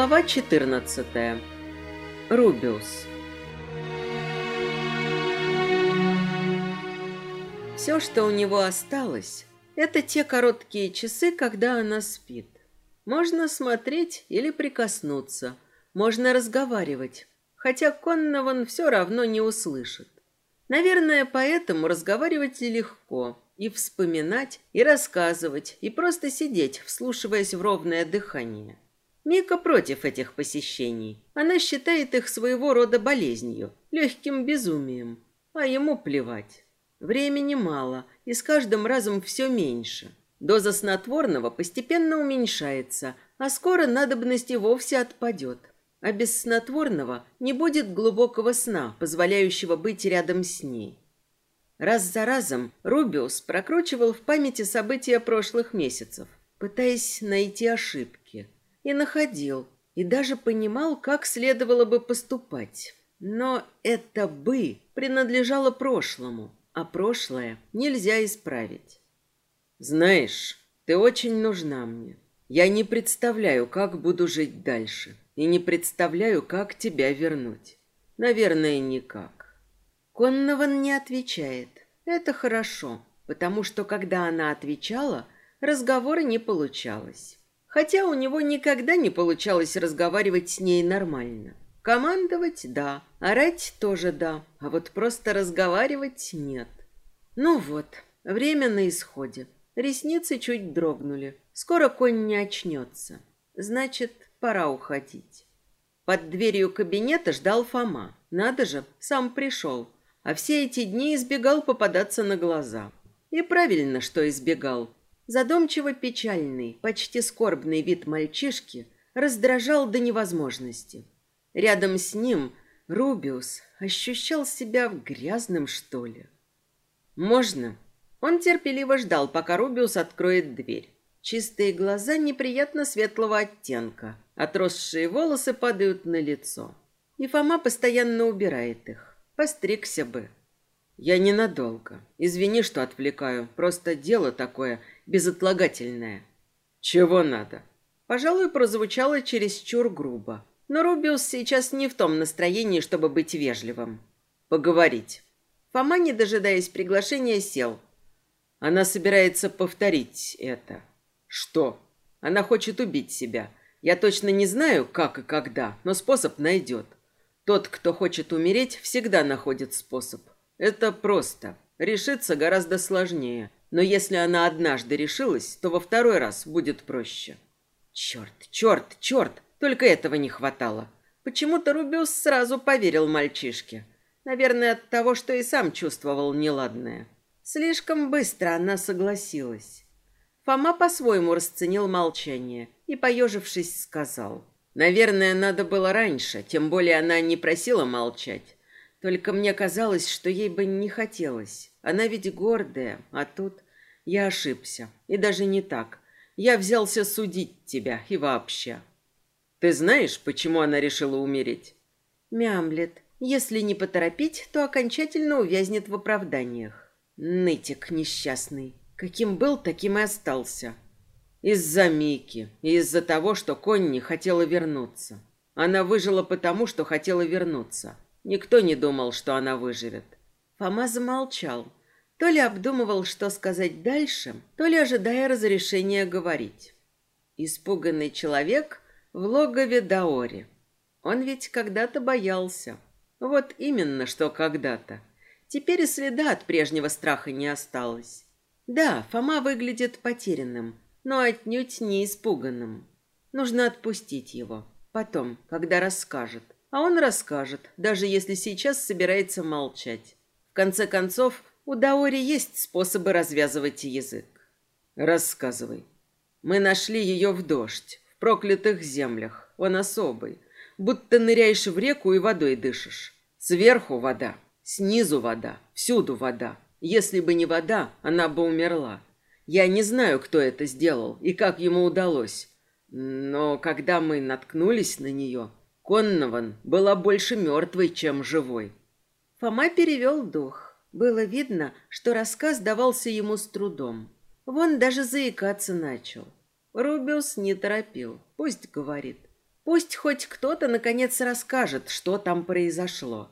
Глава 14. Рубиус. Все, что у него осталось, это те короткие часы, когда она спит. Можно смотреть или прикоснуться, можно разговаривать, хотя Коннован все равно не услышит. Наверное, поэтому разговаривать легко, и вспоминать, и рассказывать, и просто сидеть, вслушиваясь в ровное дыхание. Мика против этих посещений. Она считает их своего рода болезнью, легким безумием. А ему плевать. Времени мало, и с каждым разом все меньше. Доза снотворного постепенно уменьшается, а скоро надобность и вовсе отпадет. А без снотворного не будет глубокого сна, позволяющего быть рядом с ней. Раз за разом Рубиус прокручивал в памяти события прошлых месяцев, пытаясь найти ошибки – и находил, и даже понимал, как следовало бы поступать. Но это «бы» принадлежало прошлому, а прошлое нельзя исправить. «Знаешь, ты очень нужна мне. Я не представляю, как буду жить дальше, и не представляю, как тебя вернуть. Наверное, никак». Коннован не отвечает. Это хорошо, потому что, когда она отвечала, разговора не получалось. Хотя у него никогда не получалось разговаривать с ней нормально. Командовать – да, орать – тоже да, а вот просто разговаривать – нет. Ну вот, время на исходе. Ресницы чуть дрогнули. Скоро конь не очнется. Значит, пора уходить. Под дверью кабинета ждал Фома. Надо же, сам пришел. А все эти дни избегал попадаться на глаза. И правильно, что избегал. Задумчиво-печальный, почти скорбный вид мальчишки раздражал до невозможности. Рядом с ним Рубиус ощущал себя грязным, что ли. «Можно?» Он терпеливо ждал, пока Рубиус откроет дверь. Чистые глаза неприятно светлого оттенка, отросшие волосы падают на лицо. И Фома постоянно убирает их. Постригся бы. «Я ненадолго. Извини, что отвлекаю. Просто дело такое безотлагательное. Чего надо? Пожалуй, прозвучало чересчур грубо. Но Рубиус сейчас не в том настроении, чтобы быть вежливым. Поговорить. Фома, не дожидаясь приглашения, сел. Она собирается повторить это. Что? Она хочет убить себя. Я точно не знаю, как и когда, но способ найдет. Тот, кто хочет умереть, всегда находит способ. Это просто. Решиться гораздо сложнее. Но если она однажды решилась, то во второй раз будет проще. Черт, черт, черт, только этого не хватало. Почему-то Рубиус сразу поверил мальчишке. Наверное, от того, что и сам чувствовал неладное. Слишком быстро она согласилась. Фома по-своему расценил молчание и, поежившись, сказал. «Наверное, надо было раньше, тем более она не просила молчать. Только мне казалось, что ей бы не хотелось. Она ведь гордая, а тут я ошибся. И даже не так. Я взялся судить тебя и вообще. Ты знаешь, почему она решила умереть? Мямлет. Если не поторопить, то окончательно увязнет в оправданиях. Нытик несчастный. Каким был, таким и остался. Из-за Мики и из-за того, что Конни хотела вернуться. Она выжила потому, что хотела вернуться. Никто не думал, что она выживет. Фома замолчал. То ли обдумывал, что сказать дальше, то ли ожидая разрешения говорить. Испуганный человек в логове Даори. Он ведь когда-то боялся. Вот именно, что когда-то. Теперь и следа от прежнего страха не осталось. Да, Фома выглядит потерянным, но отнюдь не испуганным. Нужно отпустить его. Потом, когда расскажет. А он расскажет, даже если сейчас собирается молчать. В конце концов, у Даори есть способы развязывать язык. Рассказывай. Мы нашли ее в дождь, в проклятых землях. Он особый. Будто ныряешь в реку и водой дышишь. Сверху вода, снизу вода, всюду вода. Если бы не вода, она бы умерла. Я не знаю, кто это сделал и как ему удалось. Но когда мы наткнулись на нее, Коннован была больше мертвой, чем живой. Фома перевел дух. Было видно, что рассказ давался ему с трудом. Вон даже заикаться начал. Рубиус не торопил. Пусть говорит. Пусть хоть кто-то, наконец, расскажет, что там произошло.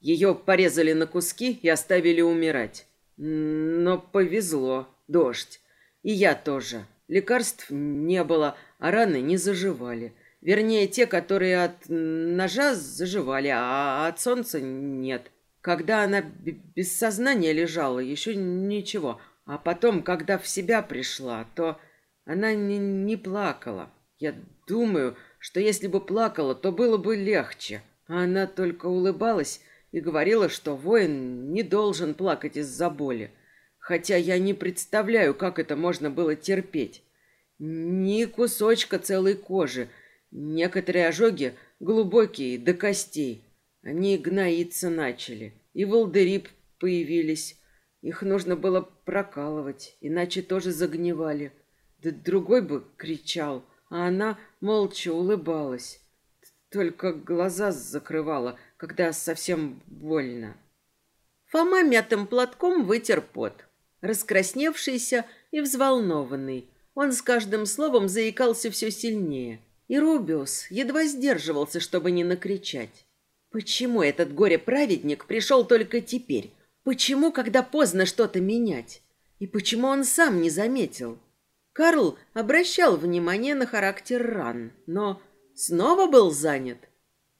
Ее порезали на куски и оставили умирать. Но повезло. Дождь. И я тоже. Лекарств не было, а раны не заживали. Вернее, те, которые от ножа заживали, а от солнца нет. Когда она без сознания лежала, еще ничего. А потом, когда в себя пришла, то она не, не плакала. Я думаю, что если бы плакала, то было бы легче. А она только улыбалась и говорила, что воин не должен плакать из-за боли. Хотя я не представляю, как это можно было терпеть. Ни кусочка целой кожи. Некоторые ожоги глубокие, до костей. Они гноиться начали. И волдыри появились. Их нужно было прокалывать, иначе тоже загнивали. Да другой бы кричал, а она молча улыбалась. Только глаза закрывала, когда совсем больно. Фома мятым платком вытер пот. Раскрасневшийся и взволнованный. Он с каждым словом заикался все сильнее. И Рубиус едва сдерживался, чтобы не накричать. Почему этот горе-праведник пришел только теперь? Почему, когда поздно что-то менять? И почему он сам не заметил? Карл обращал внимание на характер ран, но снова был занят.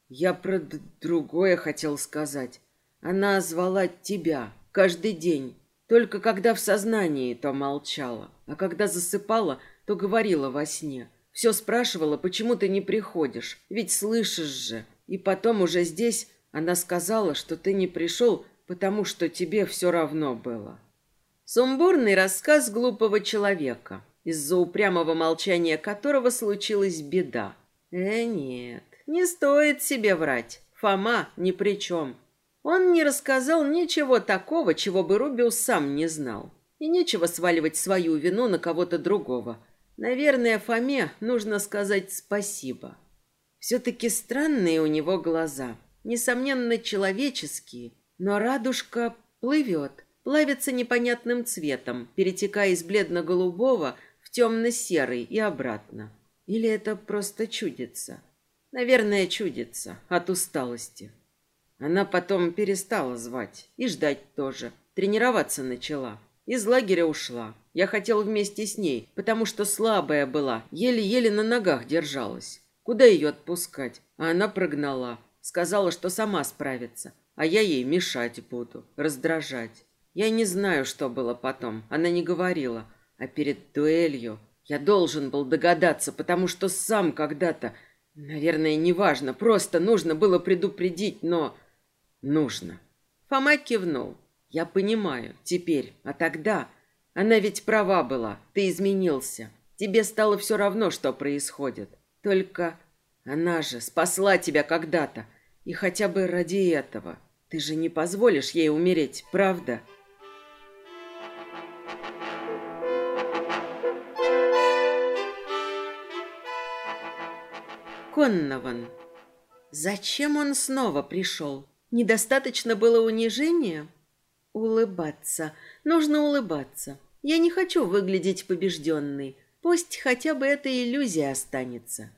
Я про другое хотел сказать. Она звала тебя каждый день, только когда в сознании, то молчала, а когда засыпала, то говорила во сне. Все спрашивала, почему ты не приходишь, ведь слышишь же. И потом уже здесь она сказала, что ты не пришел, потому что тебе все равно было. Сумбурный рассказ глупого человека, из-за упрямого молчания которого случилась беда. Э, нет, не стоит себе врать. Фома ни при чем. Он не рассказал ничего такого, чего бы Рубиус сам не знал. И нечего сваливать свою вину на кого-то другого. Наверное, Фоме нужно сказать спасибо. Все-таки странные у него глаза. Несомненно, человеческие, но радужка плывет, плавится непонятным цветом, перетекая из бледно-голубого в темно-серый и обратно. Или это просто чудится? Наверное, чудится от усталости. Она потом перестала звать и ждать тоже. Тренироваться начала. Из лагеря ушла. Я хотел вместе с ней, потому что слабая была, еле-еле на ногах держалась. Куда ее отпускать? А она прогнала. Сказала, что сама справится. А я ей мешать буду, раздражать. Я не знаю, что было потом. Она не говорила. А перед дуэлью я должен был догадаться, потому что сам когда-то... Наверное, неважно. Просто нужно было предупредить, но... Нужно. Фома кивнул. Я понимаю. Теперь. А тогда... Она ведь права была. Ты изменился. Тебе стало все равно, что происходит. Только она же спасла тебя когда-то. И хотя бы ради этого. Ты же не позволишь ей умереть, правда?» Коннован. Зачем он снова пришел? Недостаточно было унижения? Улыбаться. Нужно улыбаться. Я не хочу выглядеть побежденной. Пусть хотя бы эта иллюзия останется.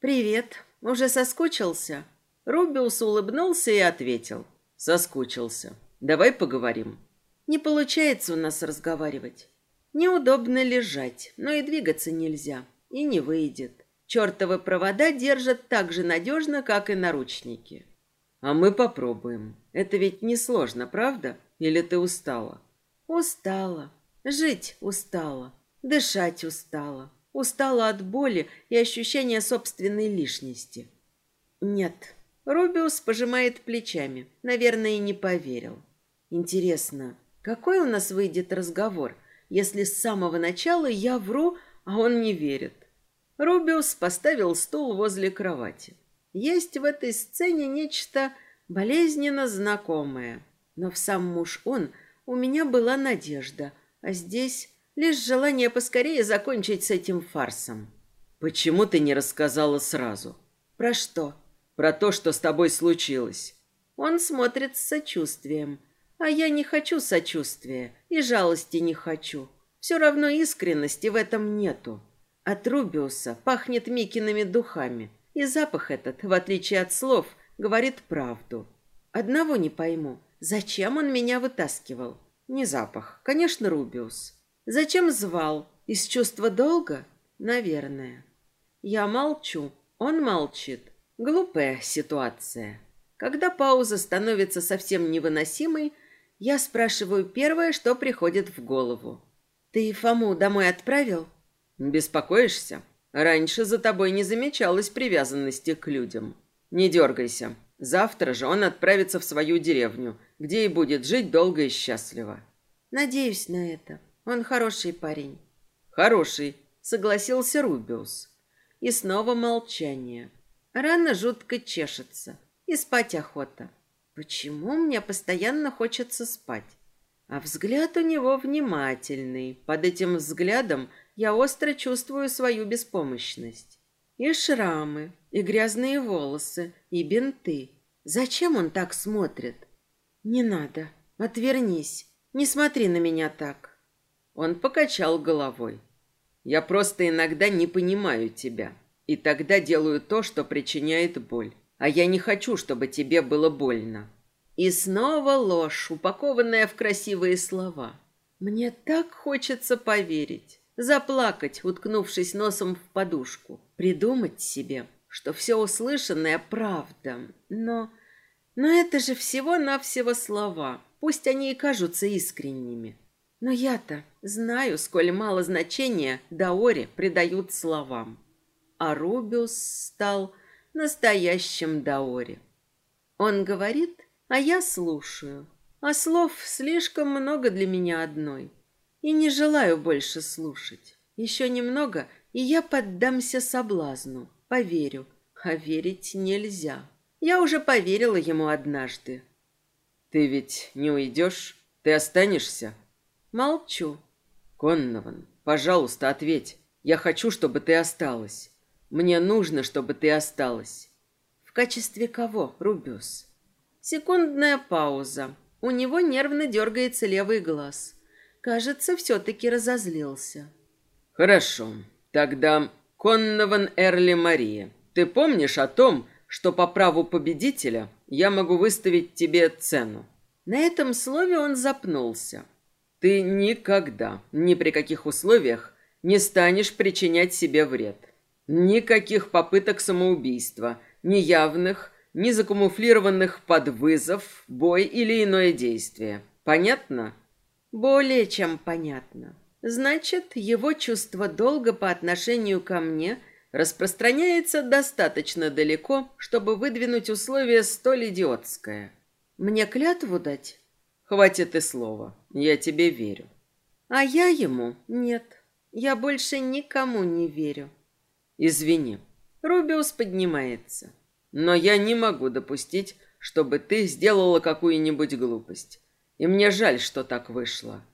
«Привет. Уже соскучился?» Рубиус улыбнулся и ответил. «Соскучился. Давай поговорим». «Не получается у нас разговаривать. Неудобно лежать, но и двигаться нельзя. И не выйдет. Чертовы провода держат так же надежно, как и наручники». «А мы попробуем. Это ведь несложно, правда? Или ты устала?» «Устала. Жить устала. Дышать устала. Устала от боли и ощущения собственной лишности. Нет. Рубиус пожимает плечами. Наверное, не поверил. Интересно, какой у нас выйдет разговор, если с самого начала я вру, а он не верит? Рубиус поставил стул возле кровати. Есть в этой сцене нечто болезненно знакомое. Но в сам муж он у меня была надежда, а здесь Лишь желание поскорее закончить с этим фарсом. Почему ты не рассказала сразу? Про что? Про то, что с тобой случилось. Он смотрит с сочувствием. А я не хочу сочувствия и жалости не хочу. Все равно искренности в этом нету. От Рубиуса пахнет Микиными духами. И запах этот, в отличие от слов, говорит правду. Одного не пойму. Зачем он меня вытаскивал? Не запах. Конечно, Рубиус. Зачем звал? Из чувства долга? Наверное. Я молчу. Он молчит. Глупая ситуация. Когда пауза становится совсем невыносимой, я спрашиваю первое, что приходит в голову. «Ты Фому домой отправил?» «Беспокоишься? Раньше за тобой не замечалось привязанности к людям. Не дергайся. Завтра же он отправится в свою деревню, где и будет жить долго и счастливо». «Надеюсь на это. Он хороший парень». «Хороший», — согласился Рубиус. И снова молчание. Рана жутко чешется, и спать охота. Почему мне постоянно хочется спать? А взгляд у него внимательный. Под этим взглядом я остро чувствую свою беспомощность. И шрамы, и грязные волосы, и бинты. Зачем он так смотрит? Не надо. Отвернись. Не смотри на меня так. Он покачал головой. Я просто иногда не понимаю тебя. И тогда делаю то, что причиняет боль. А я не хочу, чтобы тебе было больно. И снова ложь, упакованная в красивые слова. Мне так хочется поверить, заплакать, уткнувшись носом в подушку, придумать себе, что все услышанное правда. Но... Но это же всего-навсего слова, пусть они и кажутся искренними. Но я-то знаю, сколь мало значения Даори придают словам. А Рубиус стал настоящим Даори. Он говорит, а я слушаю. А слов слишком много для меня одной. И не желаю больше слушать. Еще немного, и я поддамся соблазну, поверю. А верить нельзя. Я уже поверила ему однажды. Ты ведь не уйдешь? Ты останешься? Молчу. Коннован, пожалуйста, ответь. Я хочу, чтобы ты осталась. Мне нужно, чтобы ты осталась. В качестве кого, Рубиус? Секундная пауза. У него нервно дергается левый глаз. Кажется, все-таки разозлился. Хорошо. Тогда Коннован Эрли Мария. Ты помнишь о том, что по праву победителя я могу выставить тебе цену? На этом слове он запнулся. Ты никогда, ни при каких условиях, не станешь причинять себе вред. Никаких попыток самоубийства, ни явных, ни закамуфлированных под вызов, бой или иное действие. Понятно? Более чем понятно. Значит, его чувство долга по отношению ко мне распространяется достаточно далеко, чтобы выдвинуть условие столь идиотское. Мне клятву дать? Хватит и слова. Я тебе верю. А я ему нет. Я больше никому не верю. Извини. Рубиус поднимается. Но я не могу допустить, чтобы ты сделала какую-нибудь глупость. И мне жаль, что так вышло.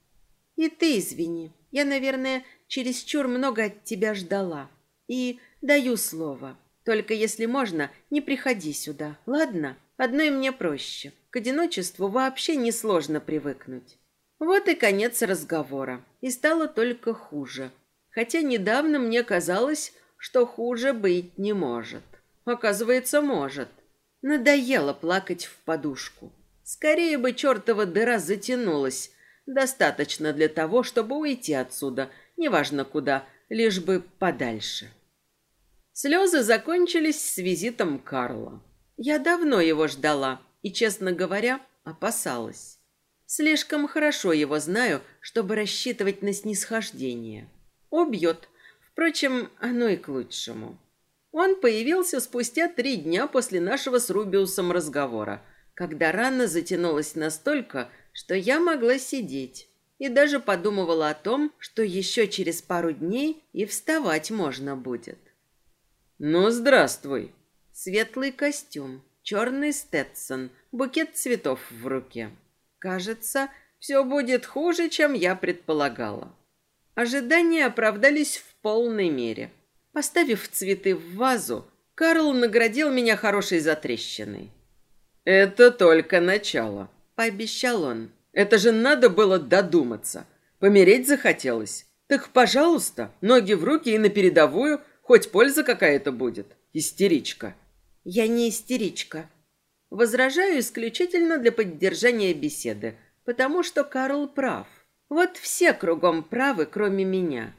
И ты извини. Я, наверное, чересчур много от тебя ждала. И даю слово. Только если можно, не приходи сюда, ладно? Одной мне проще. К одиночеству вообще несложно привыкнуть. Вот и конец разговора. И стало только хуже. Хотя недавно мне казалось, что хуже быть не может. Оказывается, может. Надоело плакать в подушку. Скорее бы чертова дыра затянулась. Достаточно для того, чтобы уйти отсюда, неважно куда, лишь бы подальше. Слезы закончились с визитом Карла. Я давно его ждала и, честно говоря, опасалась. Слишком хорошо его знаю, чтобы рассчитывать на снисхождение. Убьет, Впрочем, оно и к лучшему. Он появился спустя три дня после нашего с Рубиусом разговора, когда рана затянулась настолько, что я могла сидеть. И даже подумывала о том, что еще через пару дней и вставать можно будет. «Ну, здравствуй!» Светлый костюм, черный стетсон, букет цветов в руке. Кажется, все будет хуже, чем я предполагала. Ожидания оправдались в полной мере. Поставив цветы в вазу, Карл наградил меня хорошей затрещиной. «Это только начало», — пообещал он. «Это же надо было додуматься. Помереть захотелось. Так, пожалуйста, ноги в руки и на передовую, хоть польза какая-то будет. истеричка. Я не истеричка. Возражаю исключительно для поддержания беседы, потому что Карл прав. Вот все кругом правы, кроме меня.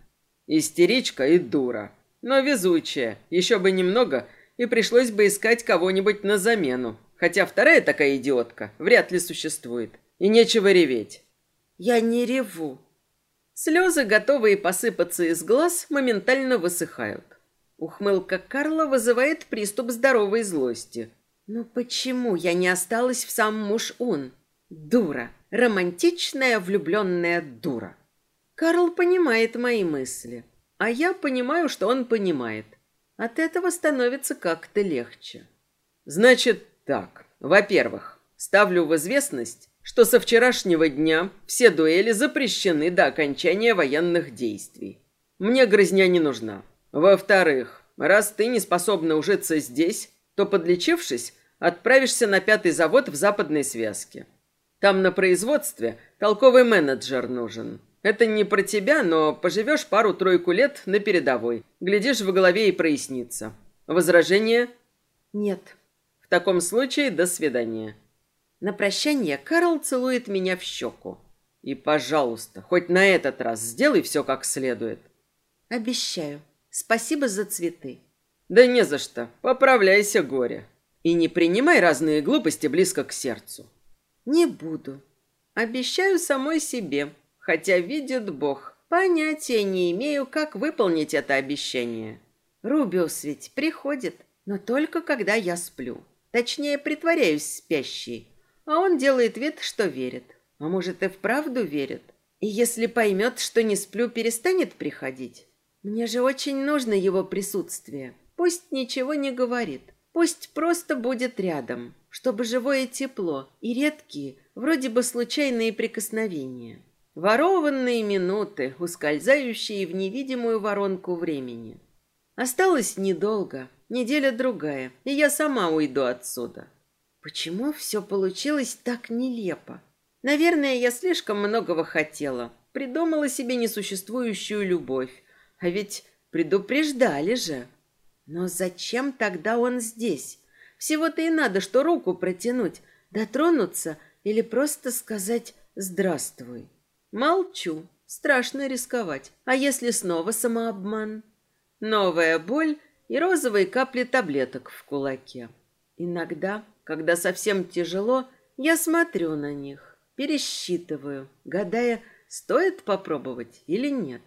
Истеричка и дура. Но везучая. Еще бы немного, и пришлось бы искать кого-нибудь на замену. Хотя вторая такая идиотка вряд ли существует. И нечего реветь. Я не реву. Слезы, готовые посыпаться из глаз, моментально высыхают. Ухмылка Карла вызывает приступ здоровой злости. Но почему я не осталась в сам муж-ун? Дура. Романтичная влюбленная дура. Карл понимает мои мысли, а я понимаю, что он понимает. От этого становится как-то легче. Значит так, во-первых, ставлю в известность, что со вчерашнего дня все дуэли запрещены до окончания военных действий. Мне грызня не нужна. Во-вторых, раз ты не способна ужиться здесь, то, подлечившись, отправишься на пятый завод в западной связке. Там на производстве толковый менеджер нужен. Это не про тебя, но поживешь пару-тройку лет на передовой. Глядишь, в голове и прояснится. Возражение? Нет. В таком случае, до свидания. На прощание Карл целует меня в щеку. И, пожалуйста, хоть на этот раз сделай все как следует. Обещаю. Спасибо за цветы. Да не за что. Поправляйся, горе. И не принимай разные глупости близко к сердцу. Не буду. Обещаю самой себе, хотя видит Бог, понятия не имею, как выполнить это обещание. Рубиус ведь приходит, но только когда я сплю. Точнее, притворяюсь спящей, а он делает вид, что верит. А может, и вправду верит. И если поймет, что не сплю, перестанет приходить. Мне же очень нужно его присутствие. Пусть ничего не говорит, пусть просто будет рядом, чтобы живое тепло и редкие, вроде бы случайные прикосновения. Ворованные минуты, ускользающие в невидимую воронку времени. Осталось недолго, неделя-другая, и я сама уйду отсюда. Почему все получилось так нелепо? Наверное, я слишком многого хотела. Придумала себе несуществующую любовь. А ведь предупреждали же. Но зачем тогда он здесь? Всего-то и надо, что руку протянуть, дотронуться или просто сказать «здравствуй». Молчу. Страшно рисковать. А если снова самообман? Новая боль и розовые капли таблеток в кулаке. Иногда, когда совсем тяжело, я смотрю на них, пересчитываю, гадая, стоит попробовать или нет.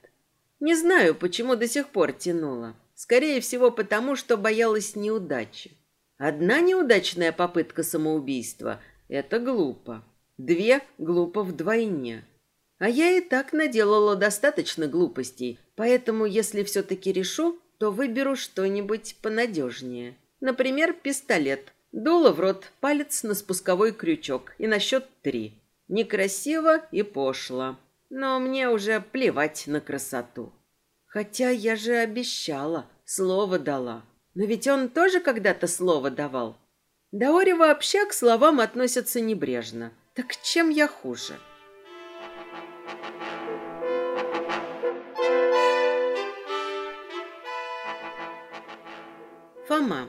Не знаю, почему до сих пор тянула. Скорее всего, потому что боялась неудачи. Одна неудачная попытка самоубийства – это глупо. Две – глупо вдвойне. А я и так наделала достаточно глупостей, поэтому, если все-таки решу, то выберу что-нибудь понадежнее. Например, пистолет. Дуло в рот, палец на спусковой крючок и на счет три. Некрасиво и пошло. Но мне уже плевать на красоту. Хотя я же обещала, слово дала. Но ведь он тоже когда-то слово давал. Даори вообще к словам относятся небрежно. Так чем я хуже?» Фома.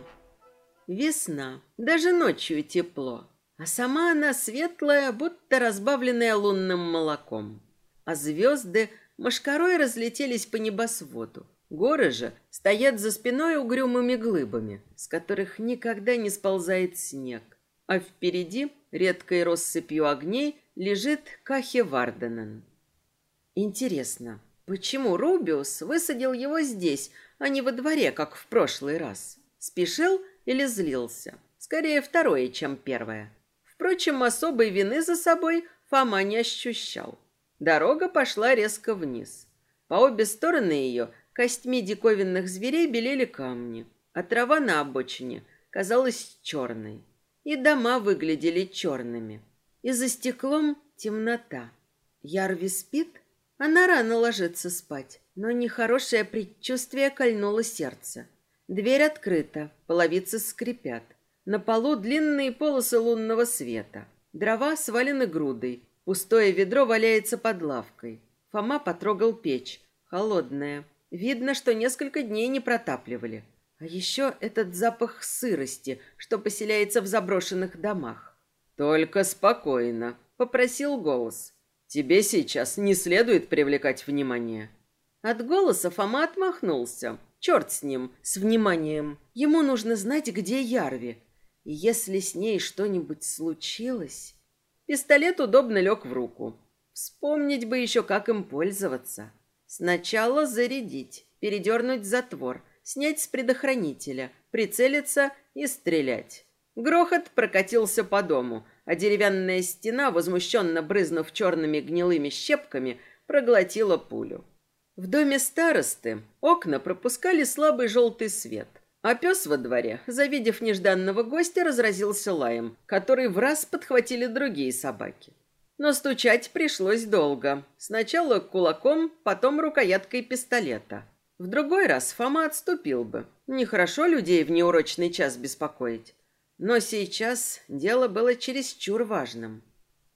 Весна. Даже ночью тепло. А сама она светлая, будто разбавленная лунным молоком. А звезды мошкарой разлетелись по небосводу. Горы же стоят за спиной угрюмыми глыбами, с которых никогда не сползает снег. А впереди, редкой россыпью огней, лежит Кахи Варденен. Интересно, почему Рубиус высадил его здесь, а не во дворе, как в прошлый раз? Спешил или злился? Скорее второе, чем первое. Впрочем, особой вины за собой Фома не ощущал. Дорога пошла резко вниз. По обе стороны ее костьми диковинных зверей белели камни, а трава на обочине казалась черной. И дома выглядели черными. И за стеклом темнота. Ярви спит? Она рано ложится спать, но нехорошее предчувствие кольнуло сердце. Дверь открыта, половицы скрипят. На полу длинные полосы лунного света. Дрова свалены грудой. Пустое ведро валяется под лавкой. Фома потрогал печь. Холодная. Видно, что несколько дней не протапливали. А еще этот запах сырости, что поселяется в заброшенных домах. «Только спокойно», — попросил голос. «Тебе сейчас не следует привлекать внимание». От голоса Фома отмахнулся. Черт с ним, с вниманием. Ему нужно знать, где Ярви. И если с ней что-нибудь случилось... Пистолет удобно лег в руку. Вспомнить бы еще, как им пользоваться. Сначала зарядить, передернуть затвор, снять с предохранителя, прицелиться и стрелять. Грохот прокатился по дому, а деревянная стена, возмущенно брызнув черными гнилыми щепками, проглотила пулю. В доме старосты окна пропускали слабый желтый свет, а пес во дворе, завидев нежданного гостя, разразился лаем, который в раз подхватили другие собаки. Но стучать пришлось долго. Сначала кулаком, потом рукояткой пистолета. В другой раз Фома отступил бы. Нехорошо людей в неурочный час беспокоить. Но сейчас дело было чересчур важным.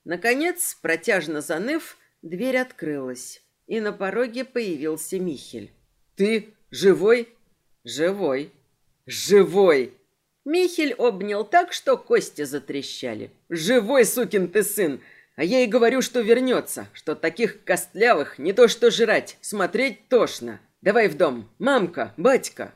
Наконец, протяжно заныв, дверь открылась, и на пороге появился Михель. «Ты живой?» «Живой». «Живой!» Михель обнял так, что кости затрещали. «Живой, сукин ты сын! А я и говорю, что вернется, что таких костлявых не то что жрать, смотреть тошно. Давай в дом, мамка, батька.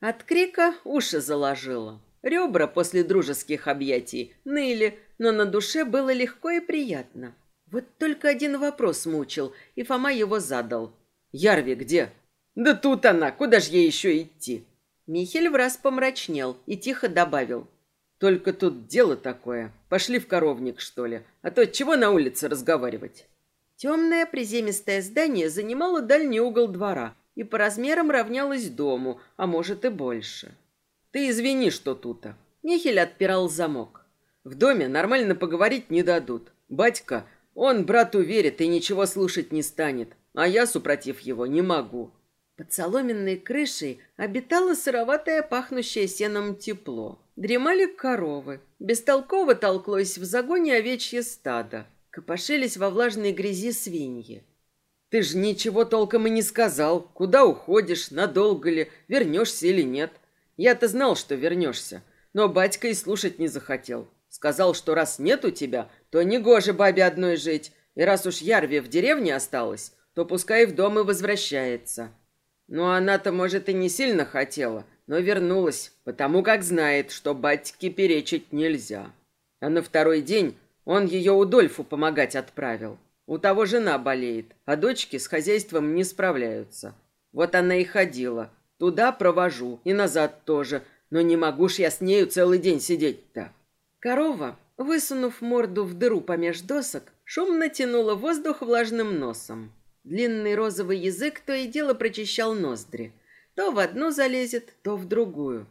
От крика уши заложило. Ребра после дружеских объятий ныли, но на душе было легко и приятно. Вот только один вопрос мучил, и Фома его задал. «Ярви где?» «Да тут она, куда ж ей еще идти?» Михель враз помрачнел и тихо добавил. Только тут дело такое. Пошли в коровник, что ли. А то чего на улице разговаривать? Темное приземистое здание занимало дальний угол двора и по размерам равнялось дому, а может и больше. Ты извини, что тут-то. Михель отпирал замок. В доме нормально поговорить не дадут. Батька, он брату верит и ничего слушать не станет, а я, супротив его, не могу. Под соломенной крышей обитало сыроватое пахнущее сеном тепло. Дремали коровы. Бестолково толклось в загоне овечье стадо. Копошились во влажной грязи свиньи. «Ты ж ничего толком и не сказал. Куда уходишь, надолго ли, вернешься или нет. Я-то знал, что вернешься, но батька и слушать не захотел. Сказал, что раз нет у тебя, то не гоже бабе одной жить, и раз уж Ярви в деревне осталась, то пускай в дом и возвращается. Ну, она-то, может, и не сильно хотела, но вернулась, потому как знает, что батьке перечить нельзя. А на второй день он ее Удольфу помогать отправил. У того жена болеет, а дочки с хозяйством не справляются. Вот она и ходила. Туда провожу и назад тоже, но не могу ж я с нею целый день сидеть-то. Корова, высунув морду в дыру помеж досок, шумно тянула воздух влажным носом. Длинный розовый язык то и дело прочищал ноздри – то в одну залезет, то в другую.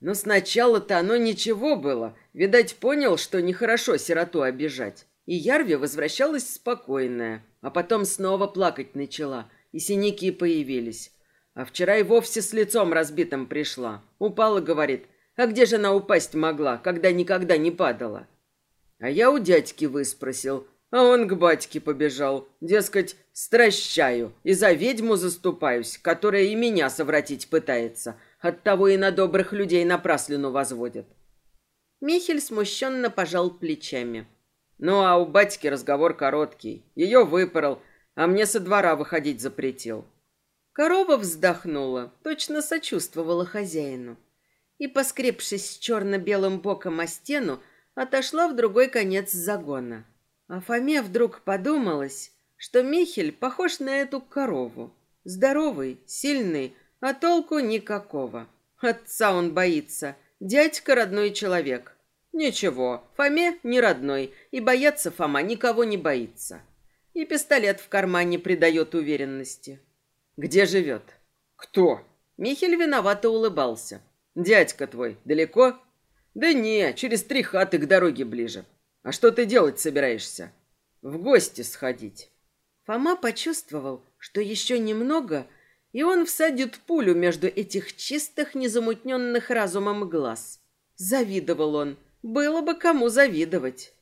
Но сначала-то оно ничего было. Видать, понял, что нехорошо сироту обижать. И Ярви возвращалась спокойная, а потом снова плакать начала, и синяки появились. А вчера и вовсе с лицом разбитым пришла. Упала, говорит, а где же она упасть могла, когда никогда не падала? А я у дядьки выспросил, а он к батьке побежал. Дескать, стращаю и за ведьму заступаюсь, которая и меня совратить пытается. Оттого и на добрых людей напраслину возводят. Михель смущенно пожал плечами. Ну, а у батьки разговор короткий. Ее выпорол, а мне со двора выходить запретил. Корова вздохнула, точно сочувствовала хозяину. И, поскребшись черно-белым боком о стену, отошла в другой конец загона. А Фоме вдруг подумалось, что Михель похож на эту корову. Здоровый, сильный, а толку никакого. Отца он боится. Дядька родной человек. Ничего, Фоме не родной, и бояться Фома никого не боится. И пистолет в кармане придает уверенности. Где живет? Кто? Михель виновато улыбался. Дядька твой далеко? Да не, через три хаты к дороге ближе. А что ты делать собираешься? В гости сходить. Фома почувствовал, что еще немного, и он всадит пулю между этих чистых, незамутненных разумом глаз. Завидовал он. Было бы кому завидовать.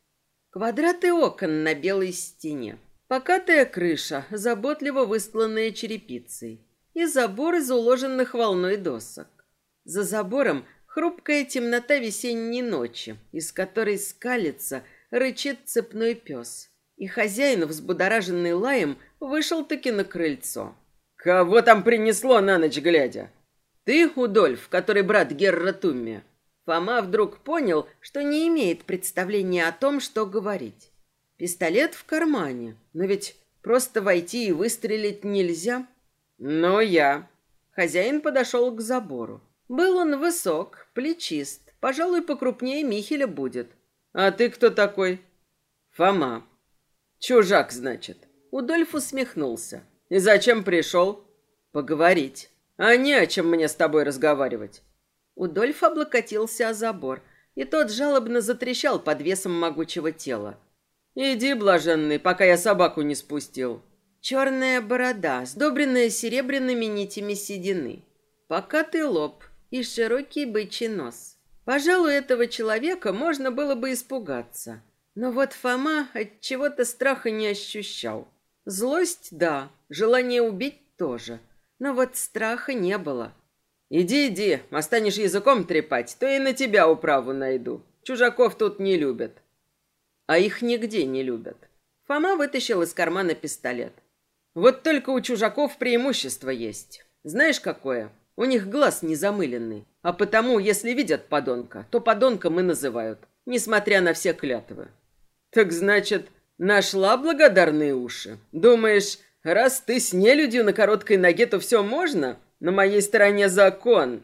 Квадраты окон на белой стене. Покатая крыша, заботливо выстланная черепицей. И забор из уложенных волной досок. За забором хрупкая темнота весенней ночи, из которой скалится, рычит цепной пес. И хозяин, взбудораженный лаем, вышел-таки на крыльцо. «Кого там принесло на ночь глядя?» «Ты, Удольф, который брат Герра Тумми». Фома вдруг понял, что не имеет представления о том, что говорить. Пистолет в кармане, но ведь просто войти и выстрелить нельзя. «Но я...» Хозяин подошел к забору. Был он высок, плечист, пожалуй, покрупнее Михеля будет. «А ты кто такой?» «Фома». «Чужак, значит». Удольф усмехнулся. «И зачем пришел?» «Поговорить». «А не о чем мне с тобой разговаривать». Удольф облокотился о забор, и тот жалобно затрещал под весом могучего тела. «Иди, блаженный, пока я собаку не спустил». Черная борода, сдобренная серебряными нитями седины. Покатый лоб и широкий бычий нос. Пожалуй, этого человека можно было бы испугаться. Но вот Фома от чего-то страха не ощущал. Злость – да, желание убить тоже. Но вот страха не было. «Иди, иди, останешь языком трепать, то и на тебя управу найду. Чужаков тут не любят». А их нигде не любят. Фома вытащил из кармана пистолет. Вот только у чужаков преимущество есть. Знаешь какое? У них глаз не замыленный. А потому, если видят подонка, то подонком и называют, несмотря на все клятвы. Так значит, нашла благодарные уши? Думаешь, раз ты с нелюдью на короткой ноге, то все можно? На моей стороне закон.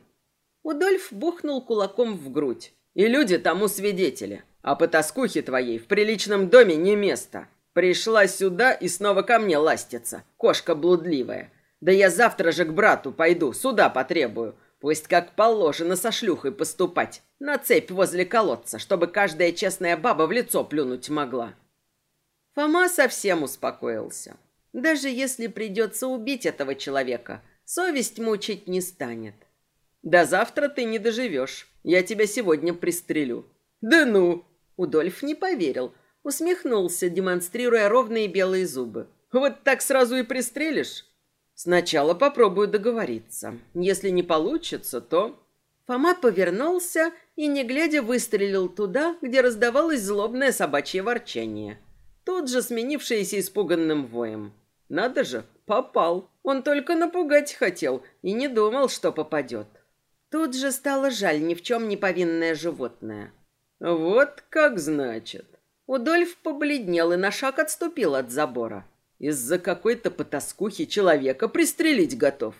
Удольф бухнул кулаком в грудь. И люди тому свидетели. А по тоскухе твоей в приличном доме не место. Пришла сюда и снова ко мне ластится. Кошка блудливая. Да я завтра же к брату пойду, сюда потребую. Пусть как положено со шлюхой поступать. На цепь возле колодца, чтобы каждая честная баба в лицо плюнуть могла. Фома совсем успокоился. Даже если придется убить этого человека – Совесть мучить не станет. До завтра ты не доживешь. Я тебя сегодня пристрелю. Да ну! Удольф не поверил. Усмехнулся, демонстрируя ровные белые зубы. Вот так сразу и пристрелишь? Сначала попробую договориться. Если не получится, то... Фома повернулся и, не глядя, выстрелил туда, где раздавалось злобное собачье ворчание, тут же сменившееся испуганным воем. Надо же, попал. Он только напугать хотел и не думал, что попадет. Тут же стало жаль ни в чем не повинное животное. Вот как значит. Удольф побледнел и на шаг отступил от забора. Из-за какой-то потаскухи человека пристрелить готов.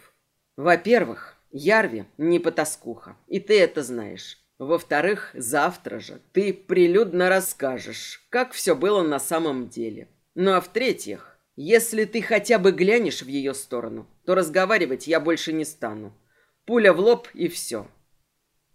Во-первых, Ярви не потаскуха, и ты это знаешь. Во-вторых, завтра же ты прилюдно расскажешь, как все было на самом деле. Ну а в-третьих, если ты хотя бы глянешь в ее сторону, то разговаривать я больше не стану. Пуля в лоб и все.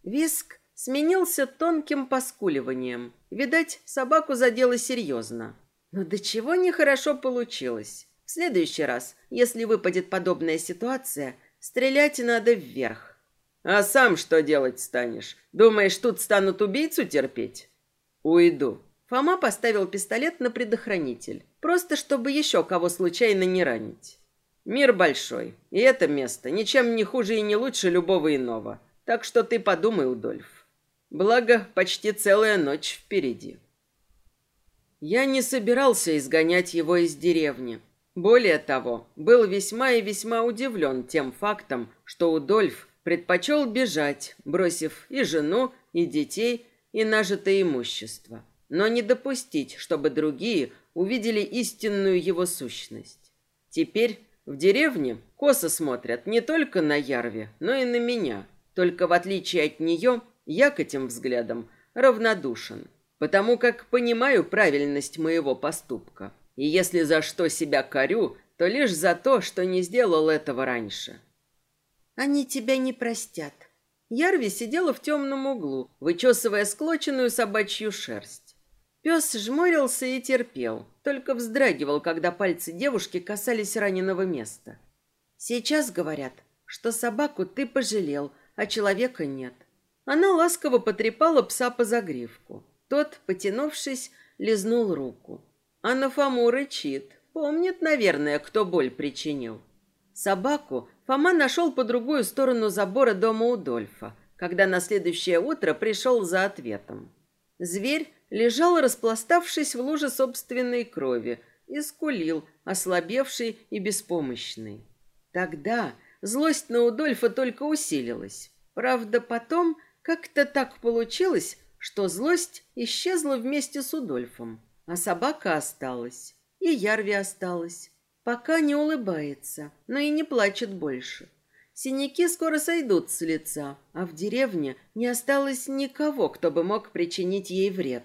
Виск сменился тонким поскуливанием. Видать, собаку задело серьезно. Но до чего нехорошо получилось. В следующий раз, если выпадет подобная ситуация, стрелять надо вверх. А сам что делать станешь? Думаешь, тут станут убийцу терпеть? Уйду. Фома поставил пистолет на предохранитель, просто чтобы еще кого случайно не ранить. Мир большой, и это место ничем не хуже и не лучше любого иного. Так что ты подумай, Удольф. Благо, почти целая ночь впереди. Я не собирался изгонять его из деревни. Более того, был весьма и весьма удивлен тем фактом, что Удольф предпочел бежать, бросив и жену, и детей, и нажитое имущество но не допустить, чтобы другие увидели истинную его сущность. Теперь в деревне косо смотрят не только на Ярве, но и на меня. Только в отличие от нее, я к этим взглядам равнодушен, потому как понимаю правильность моего поступка. И если за что себя корю, то лишь за то, что не сделал этого раньше. Они тебя не простят. Ярви сидела в темном углу, вычесывая склоченную собачью шерсть. Пес жмурился и терпел, только вздрагивал, когда пальцы девушки касались раненого места. Сейчас говорят, что собаку ты пожалел, а человека нет. Она ласково потрепала пса по загривку. Тот, потянувшись, лизнул руку. А на Фому рычит. Помнит, наверное, кто боль причинил. Собаку Фома нашел по другую сторону забора дома Удольфа, когда на следующее утро пришел за ответом. Зверь лежал, распластавшись в луже собственной крови, и скулил, ослабевший и беспомощный. Тогда злость на Удольфа только усилилась. Правда, потом как-то так получилось, что злость исчезла вместе с Удольфом, а собака осталась, и Ярви осталась. Пока не улыбается, но и не плачет больше. Синяки скоро сойдут с лица, а в деревне не осталось никого, кто бы мог причинить ей вред.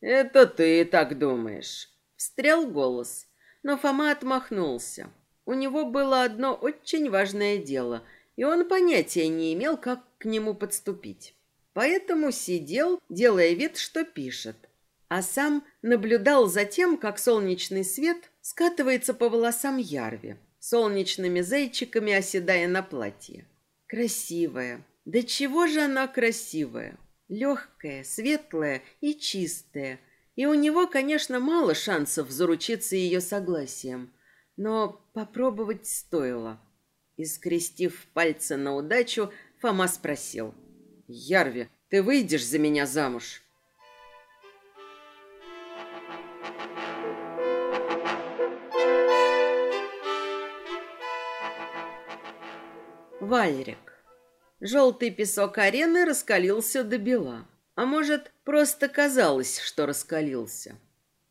«Это ты так думаешь», — встрял голос, но Фома отмахнулся. У него было одно очень важное дело, и он понятия не имел, как к нему подступить. Поэтому сидел, делая вид, что пишет, а сам наблюдал за тем, как солнечный свет скатывается по волосам Ярви, солнечными зайчиками оседая на платье. Красивая. Да чего же она красивая? Легкая, светлая и чистая. И у него, конечно, мало шансов заручиться ее согласием. Но попробовать стоило. И, скрестив пальцы на удачу, Фома спросил. «Ярви, ты выйдешь за меня замуж?» Вальрик. Желтый песок арены раскалился до бела. А может, просто казалось, что раскалился.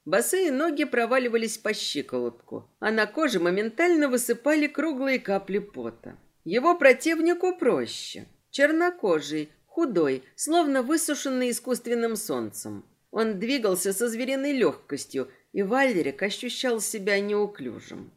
Босые ноги проваливались по щиколотку, а на коже моментально высыпали круглые капли пота. Его противнику проще. Чернокожий, худой, словно высушенный искусственным солнцем. Он двигался со звериной легкостью, и Вальрик ощущал себя неуклюжим.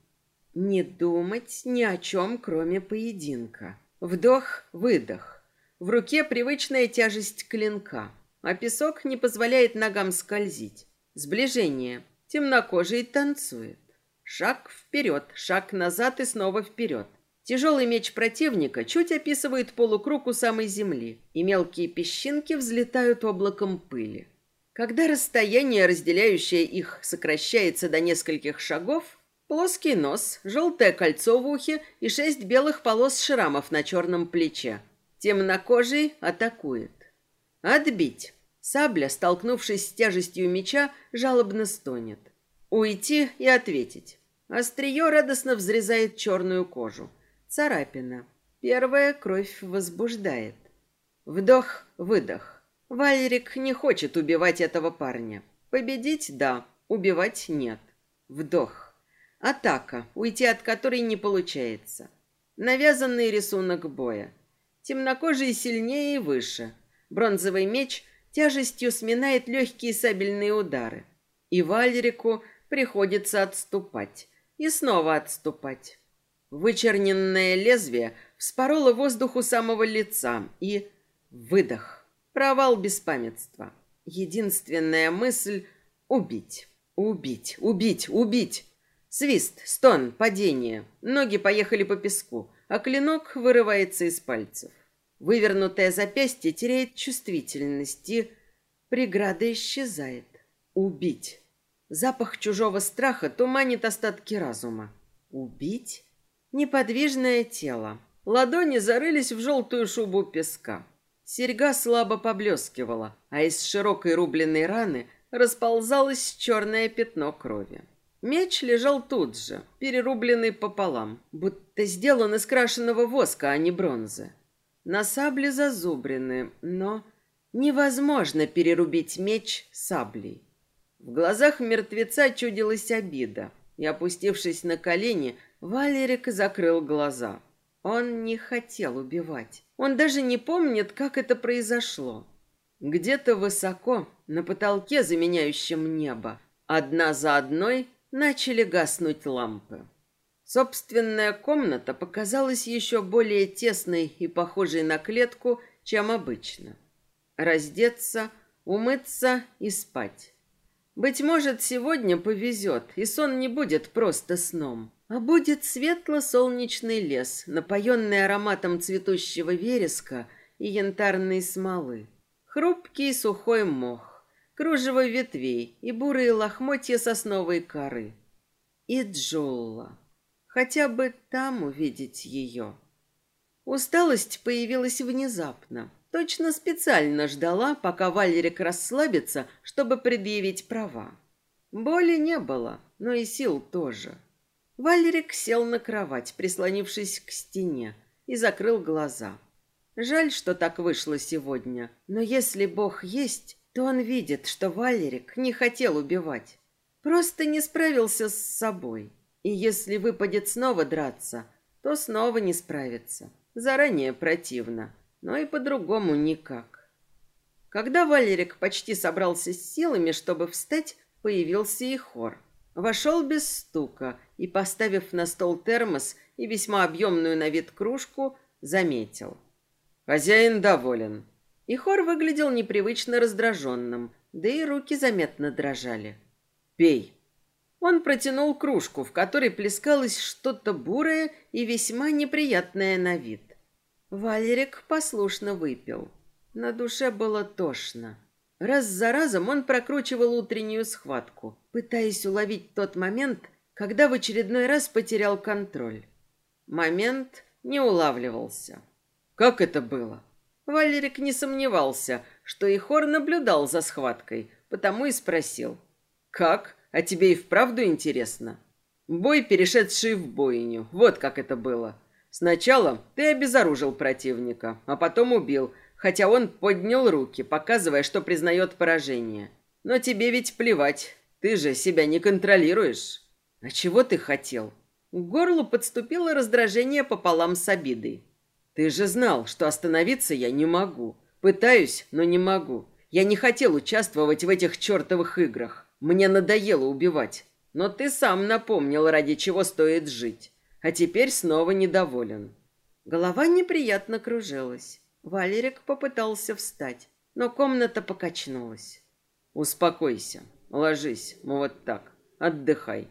Не думать ни о чем, кроме поединка. Вдох, выдох. В руке привычная тяжесть клинка, а песок не позволяет ногам скользить. Сближение. Темнокожий танцует. Шаг вперед, шаг назад и снова вперед. Тяжелый меч противника чуть описывает полукруг у самой земли, и мелкие песчинки взлетают облаком пыли. Когда расстояние, разделяющее их, сокращается до нескольких шагов, Плоский нос, желтое кольцо в ухе и шесть белых полос шрамов на черном плече. Темнокожий атакует. Отбить. Сабля, столкнувшись с тяжестью меча, жалобно стонет. Уйти и ответить. Острие радостно взрезает черную кожу. Царапина. Первая кровь возбуждает. Вдох, выдох. Валерик не хочет убивать этого парня. Победить – да, убивать – нет. Вдох. Атака, уйти от которой не получается. Навязанный рисунок боя. Темнокожий сильнее и выше. Бронзовый меч тяжестью сминает легкие сабельные удары. И Вальрику приходится отступать. И снова отступать. Вычерненное лезвие вспороло воздух у самого лица. И выдох. Провал беспамятства. Единственная мысль — убить. Убить, убить, убить. Свист, стон, падение. Ноги поехали по песку, а клинок вырывается из пальцев. Вывернутое запястье теряет чувствительность, и преграда исчезает. Убить. Запах чужого страха туманит остатки разума. Убить? Неподвижное тело. Ладони зарылись в желтую шубу песка. Серьга слабо поблескивала, а из широкой рубленной раны расползалось черное пятно крови. Меч лежал тут же, перерубленный пополам, будто сделан из крашеного воска, а не бронзы. На сабле зазубрены, но невозможно перерубить меч саблей. В глазах мертвеца чудилась обида, и, опустившись на колени, Валерик закрыл глаза. Он не хотел убивать. Он даже не помнит, как это произошло. Где-то высоко, на потолке, заменяющем небо, одна за одной начали гаснуть лампы. Собственная комната показалась еще более тесной и похожей на клетку, чем обычно. Раздеться, умыться и спать. Быть может, сегодня повезет, и сон не будет просто сном, а будет светло-солнечный лес, напоенный ароматом цветущего вереска и янтарной смолы. Хрупкий сухой мох кружево ветвей и бурые лохмотья сосновой коры. И Джулла. Хотя бы там увидеть ее. Усталость появилась внезапно. Точно специально ждала, пока Валерик расслабится, чтобы предъявить права. Боли не было, но и сил тоже. Валерик сел на кровать, прислонившись к стене, и закрыл глаза. Жаль, что так вышло сегодня, но если Бог есть, то он видит, что Валерик не хотел убивать. Просто не справился с собой. И если выпадет снова драться, то снова не справится. Заранее противно, но и по-другому никак. Когда Валерик почти собрался с силами, чтобы встать, появился и хор. Вошел без стука и, поставив на стол термос и весьма объемную на вид кружку, заметил. «Хозяин доволен». И хор выглядел непривычно раздраженным, да и руки заметно дрожали. «Пей». Он протянул кружку, в которой плескалось что-то бурое и весьма неприятное на вид. Валерик послушно выпил. На душе было тошно. Раз за разом он прокручивал утреннюю схватку, пытаясь уловить тот момент, когда в очередной раз потерял контроль. Момент не улавливался. Как это было? Валерик не сомневался, что Ихор наблюдал за схваткой, потому и спросил. «Как? А тебе и вправду интересно?» Бой, перешедший в бойню. Вот как это было. Сначала ты обезоружил противника, а потом убил, хотя он поднял руки, показывая, что признает поражение. Но тебе ведь плевать, ты же себя не контролируешь. А чего ты хотел? К горлу подступило раздражение пополам с обидой. Ты же знал, что остановиться я не могу. Пытаюсь, но не могу. Я не хотел участвовать в этих чертовых играх. Мне надоело убивать. Но ты сам напомнил, ради чего стоит жить. А теперь снова недоволен. Голова неприятно кружилась. Валерик попытался встать, но комната покачнулась. «Успокойся, ложись, вот так, отдыхай».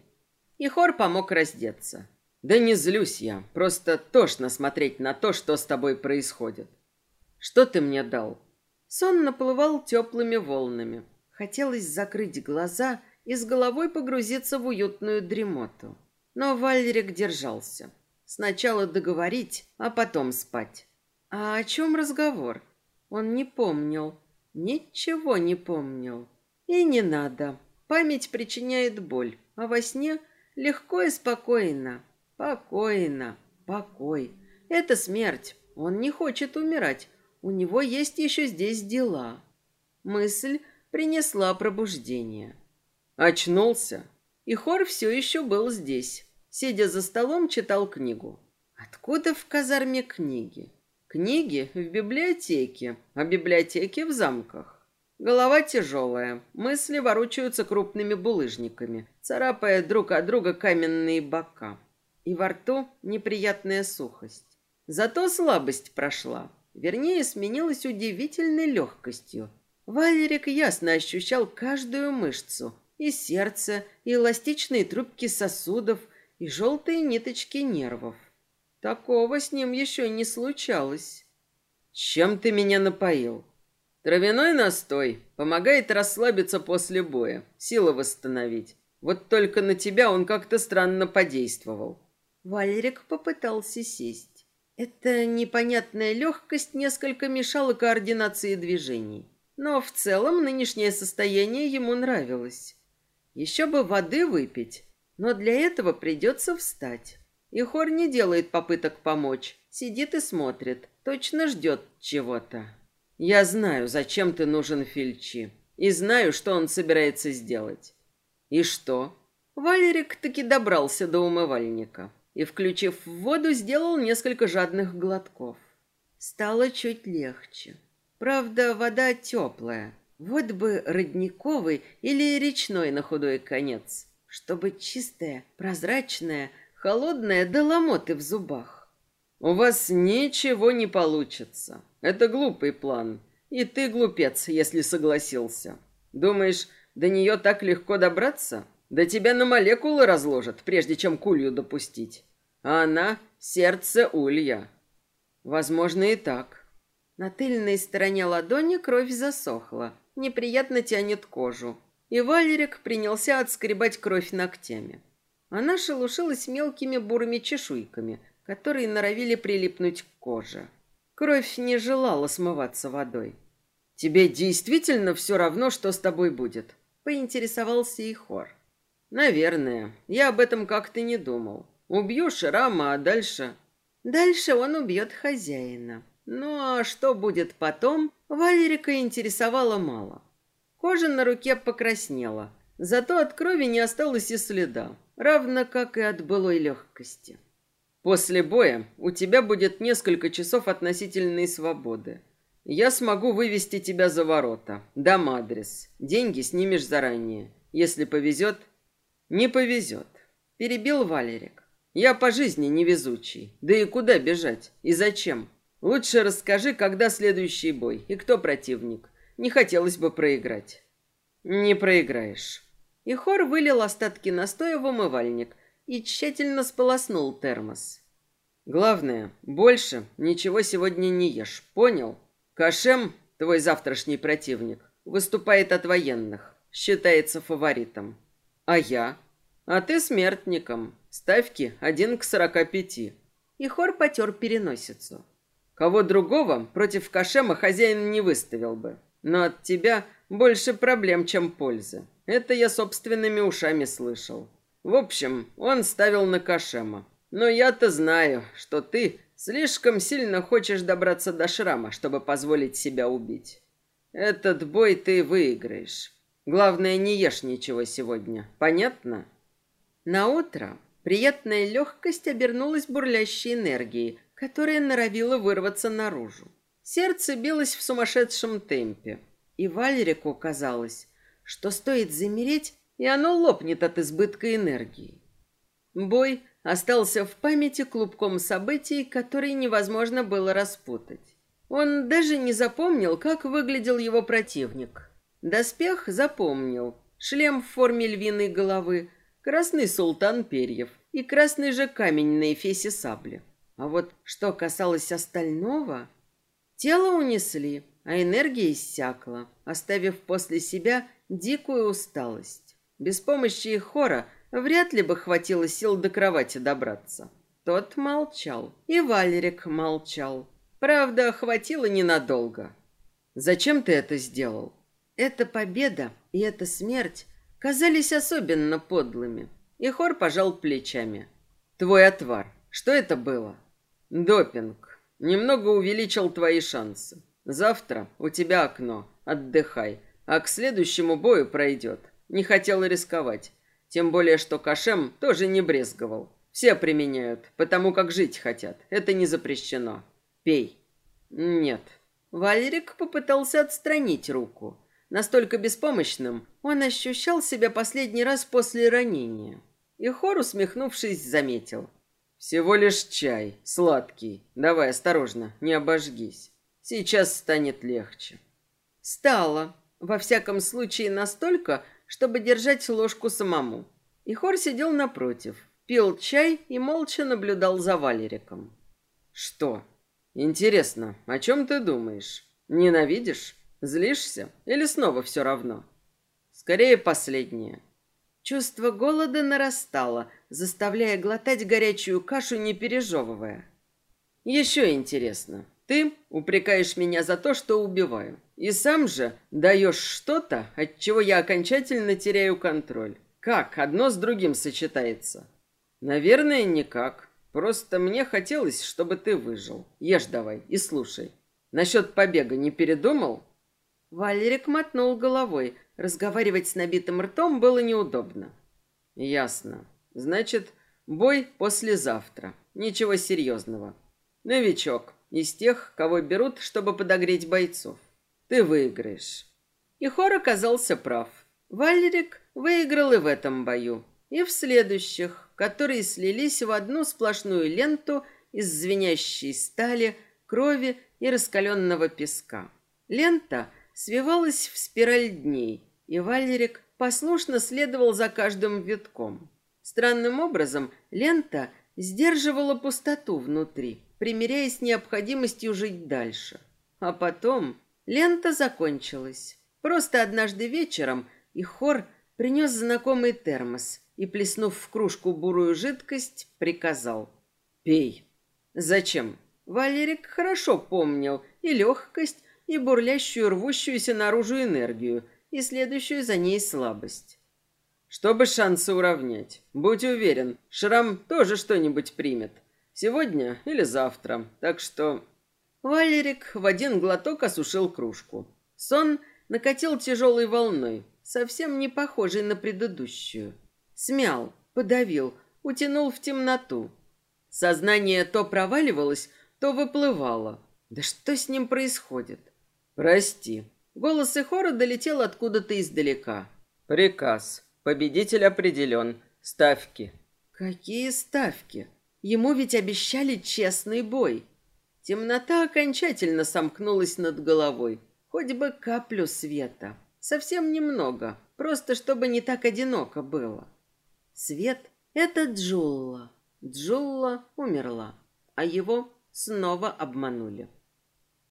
И Хор помог раздеться. «Да не злюсь я, просто тошно смотреть на то, что с тобой происходит. Что ты мне дал?» Сон наплывал теплыми волнами. Хотелось закрыть глаза и с головой погрузиться в уютную дремоту. Но Валерик держался. Сначала договорить, а потом спать. А о чем разговор? Он не помнил. Ничего не помнил. И не надо. Память причиняет боль, а во сне легко и спокойно. Покойно. Покой. Это смерть. Он не хочет умирать. У него есть еще здесь дела. Мысль принесла пробуждение. Очнулся. И хор все еще был здесь. Сидя за столом, читал книгу. Откуда в казарме книги? Книги в библиотеке, а библиотеки в замках. Голова тяжелая, мысли ворочаются крупными булыжниками, царапая друг от друга каменные бока. И во рту неприятная сухость. Зато слабость прошла, вернее, сменилась удивительной легкостью. Валерик ясно ощущал каждую мышцу, и сердце, и эластичные трубки сосудов, и желтые ниточки нервов. Такого с ним еще не случалось. Чем ты меня напоил? Травяной настой помогает расслабиться после боя, силы восстановить. Вот только на тебя он как-то странно подействовал. Валерик попытался сесть. Эта непонятная легкость несколько мешала координации движений. Но в целом нынешнее состояние ему нравилось. Еще бы воды выпить, но для этого придется встать. И Хор не делает попыток помочь. Сидит и смотрит. Точно ждет чего-то. Я знаю, зачем ты нужен Фильчи. И знаю, что он собирается сделать. И что? Валерик таки добрался до умывальника. И, включив воду, сделал несколько жадных глотков. Стало чуть легче. Правда, вода теплая. Вот бы родниковый или речной на худой конец. Чтобы чистая, прозрачная, холодная до ломоты в зубах. У вас ничего не получится. Это глупый план. И ты глупец, если согласился. Думаешь, до нее так легко добраться? Да тебя на молекулы разложат, прежде чем к улью допустить. А она — сердце улья. Возможно, и так. На тыльной стороне ладони кровь засохла. Неприятно тянет кожу. И Валерик принялся отскребать кровь ногтями. Она шелушилась мелкими бурыми чешуйками, которые норовили прилипнуть к коже. Кровь не желала смываться водой. «Тебе действительно все равно, что с тобой будет?» — поинтересовался и хор. «Наверное. Я об этом как-то не думал. Убью Шрама, а дальше...» «Дальше он убьет хозяина. Ну а что будет потом, Валерика интересовало мало. Кожа на руке покраснела, зато от крови не осталось и следа, равно как и от былой легкости». «После боя у тебя будет несколько часов относительной свободы. Я смогу вывести тебя за ворота. Дам адрес. Деньги снимешь заранее. Если повезет... Не повезет. Перебил Валерик. Я по жизни невезучий. Да и куда бежать? И зачем? Лучше расскажи, когда следующий бой и кто противник. Не хотелось бы проиграть. Не проиграешь. И хор вылил остатки настоя в умывальник и тщательно сполоснул термос. Главное, больше ничего сегодня не ешь, понял? Кашем, твой завтрашний противник, выступает от военных, считается фаворитом. А я? А ты смертником. Ставки один к сорока пяти. И хор потер переносицу. Кого другого против Кашема хозяин не выставил бы. Но от тебя больше проблем, чем пользы. Это я собственными ушами слышал. В общем, он ставил на Кашема. Но я-то знаю, что ты Слишком сильно хочешь добраться до шрама, чтобы позволить себя убить. Этот бой ты выиграешь. Главное, не ешь ничего сегодня. Понятно? На утро приятная легкость обернулась бурлящей энергией, которая норовила вырваться наружу. Сердце билось в сумасшедшем темпе, и Валерику казалось, что стоит замереть, и оно лопнет от избытка энергии. Бой остался в памяти клубком событий, которые невозможно было распутать. Он даже не запомнил, как выглядел его противник. Доспех запомнил. Шлем в форме львиной головы, красный султан перьев и красный же камень на эфесе сабли. А вот что касалось остального... Тело унесли, а энергия иссякла, оставив после себя дикую усталость. Без помощи хора Вряд ли бы хватило сил до кровати добраться. Тот молчал, и Валерик молчал. Правда, хватило ненадолго. «Зачем ты это сделал?» Эта победа и эта смерть казались особенно подлыми. И Хор пожал плечами. «Твой отвар. Что это было?» «Допинг. Немного увеличил твои шансы. Завтра у тебя окно. Отдыхай. А к следующему бою пройдет. Не хотел рисковать. Тем более, что Кашем тоже не брезговал. Все применяют, потому как жить хотят. Это не запрещено. Пей. Нет. Валерик попытался отстранить руку. Настолько беспомощным он ощущал себя последний раз после ранения. И Хор, усмехнувшись, заметил. «Всего лишь чай, сладкий. Давай осторожно, не обожгись. Сейчас станет легче». Стало. Во всяком случае, настолько, чтобы держать ложку самому. И Хор сидел напротив, пил чай и молча наблюдал за Валериком. «Что? Интересно, о чем ты думаешь? Ненавидишь? Злишься? Или снова все равно?» «Скорее последнее». Чувство голода нарастало, заставляя глотать горячую кашу, не пережевывая. «Еще интересно, ты упрекаешь меня за то, что убиваю. И сам же даешь что-то, от чего я окончательно теряю контроль. Как одно с другим сочетается? Наверное, никак. Просто мне хотелось, чтобы ты выжил. Ешь давай и слушай. Насчет побега не передумал? Валерик мотнул головой. Разговаривать с набитым ртом было неудобно. Ясно. Значит, бой послезавтра. Ничего серьезного. Новичок. Из тех, кого берут, чтобы подогреть бойцов. Ты выиграешь. И Хор оказался прав. Валерик выиграл и в этом бою, и в следующих, которые слились в одну сплошную ленту из звенящей стали, крови и раскаленного песка. Лента свивалась в спираль дней, и Валерик послушно следовал за каждым витком. Странным образом лента сдерживала пустоту внутри, примиряясь с необходимостью жить дальше. А потом лента закончилась. Просто однажды вечером и хор принес знакомый термос, и, плеснув в кружку бурую жидкость, приказал. «Пей». «Зачем?» Валерик хорошо помнил и легкость, и бурлящую, рвущуюся наружу энергию, и следующую за ней слабость. Чтобы шансы уравнять. Будь уверен, Шрам тоже что-нибудь примет. Сегодня или завтра. Так что... Валерик в один глоток осушил кружку. Сон накатил тяжелой волной, совсем не похожей на предыдущую. Смял, подавил, утянул в темноту. Сознание то проваливалось, то выплывало. Да что с ним происходит? Прости. Голос Эхора долетел откуда-то издалека. Приказ. Победитель определен. Ставки. Какие ставки? Ему ведь обещали честный бой. Темнота окончательно сомкнулась над головой. Хоть бы каплю света. Совсем немного. Просто чтобы не так одиноко было. Свет — это Джулла. Джулла умерла, а его снова обманули.